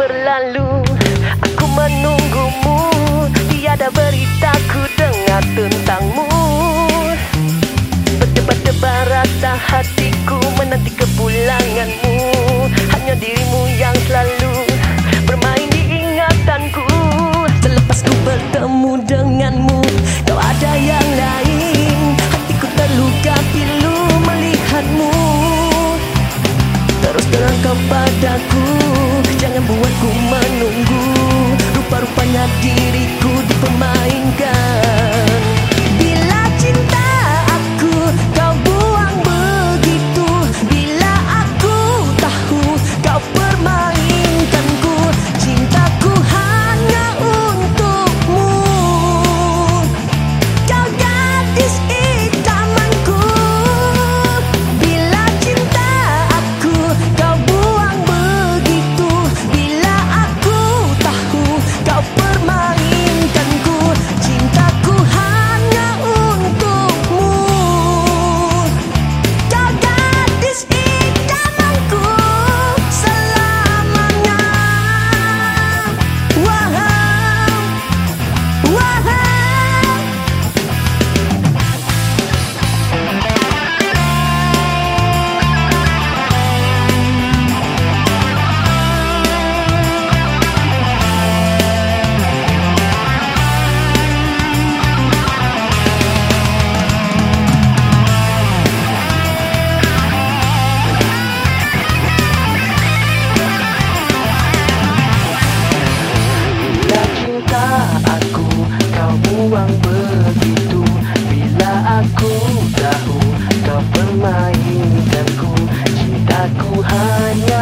berlalu. Aku menunggumu. Tiada beritaku dengar tentangmu. Berdebar-debar rasa hatiku Menanti kepulanganmu. Hanya dirimu yang selalu Bermain di ingatanku. Selepas ku bertemu denganmu Kau ada yang lain. Hatiku terluka pilu melihatmu. Terus terang kepadaku Aku menunggu Rupa-rupanya diriku dipermainkan. memang begitu. Bila aku tahu kau permainkanku Cintaku hanya